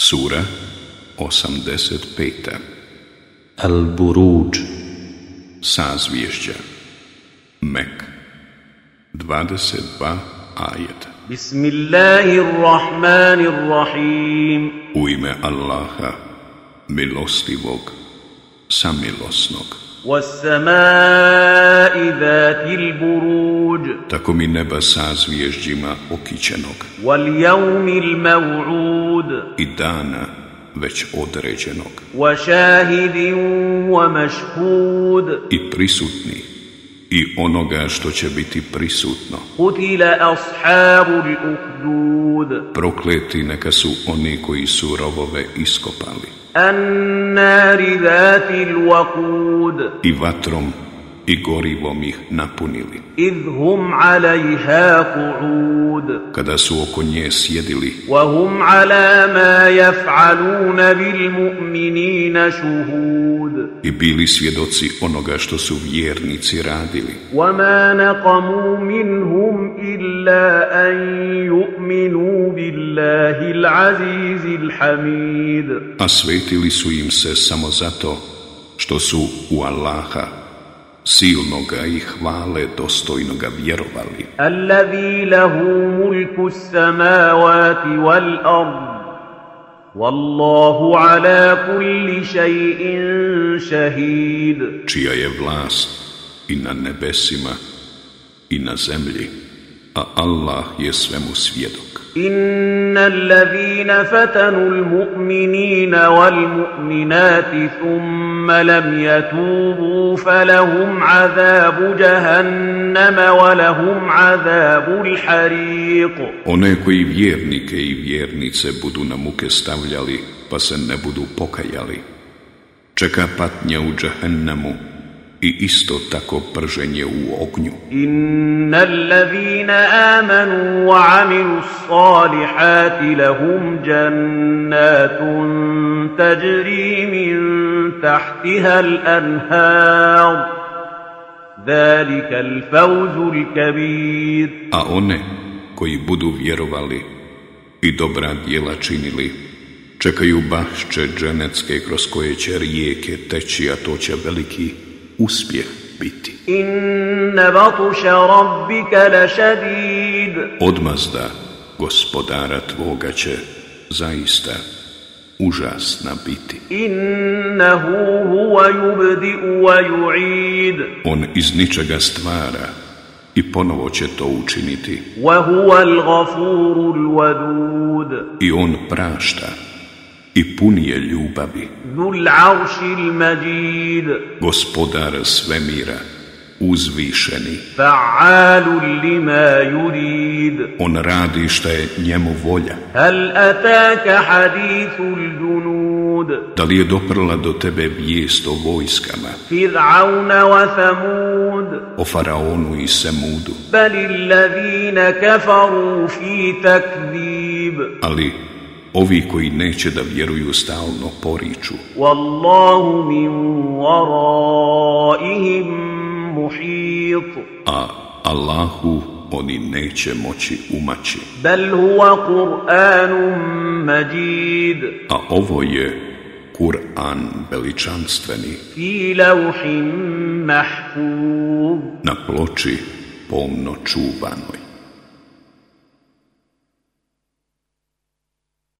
Sura 85. Al-Buruđ Sazvješća Mek 22 ajeta Bismillahirrahmanirrahim U ime Allaha, milostivog, samilosnog. والسماء ذات البروج tako mi neba sa zvijezđima okićenog. I dana već određenog. I prisutni. I onoga što će biti prisutno. Prokleti neka su oni koji su robove iskopali. I vatrom i gorivom ih napunili. Idh hum alaiha ku'ud. Kada su oko nje sjedili. Wa hum ala ma jaf'aluna bil mu'minina šuhud. I bili svjedoci onoga što su vjernici radili. Wa ma naqamu minhum illa an yu'minu billahi l'azizi l'hamid. A svetili su im se samo zato što su u Allaha silnoga i hvale dostojnoga vjerovali. Allazi lahu mulku samavati wal ard. Wallahu ala kulli shay'in shahid. Čija je vlast i na nebesima i na zemlji, a Allah je svemu svjedok. إن الذين فتنوا المؤمنين والمؤمنات ثم لم يتوبوا فلهم عذاب جهنم ولهم عذاب الحريق One koji vjernike i vjernice budu na muke stavljali, pa se ne budu pokajali, čeka patnja u džahennemu i isto tako prženje u ognju. Innal ladhina amanu wa amilu salihati lahum jannatun tajri min tahtiha al-anhar. Zalika al-fawzu al-kabir. A one koji budu vjerovali i dobra djela činili, čekaju bašče dženecke kroz koje će rijeke teći, a to će veliki uspjeh biti. Inna batuša rabbika la šadid. Odmazda gospodara tvoga će zaista užasna biti. Innahu huwa yubdi'u wa yu'id. On iz ničega stvara i ponovo će to učiniti. Wa huwa al-ghafurul wadud. I on prašta i punije ljubavi. Gospodar svemira, uzvišeni. Fa'alu lima yurid. On radi šta je njemu volja. Hal ataka hadithu ljunud. Da li je doprla do tebe vijest o vojskama? Fir'auna wa thamud. O faraonu i semudu. Bali kafaru fi takvib. Ali ovi koji neće da vjeruju stalno poriču. Wallahu min waraihim muhit. A Allahu oni neće moći umaći. Bel huwa Kur'anum majid. A ovo je Kur'an veličanstveni. Fi lauhin mahfuz. Na ploči pomno čuvanoj.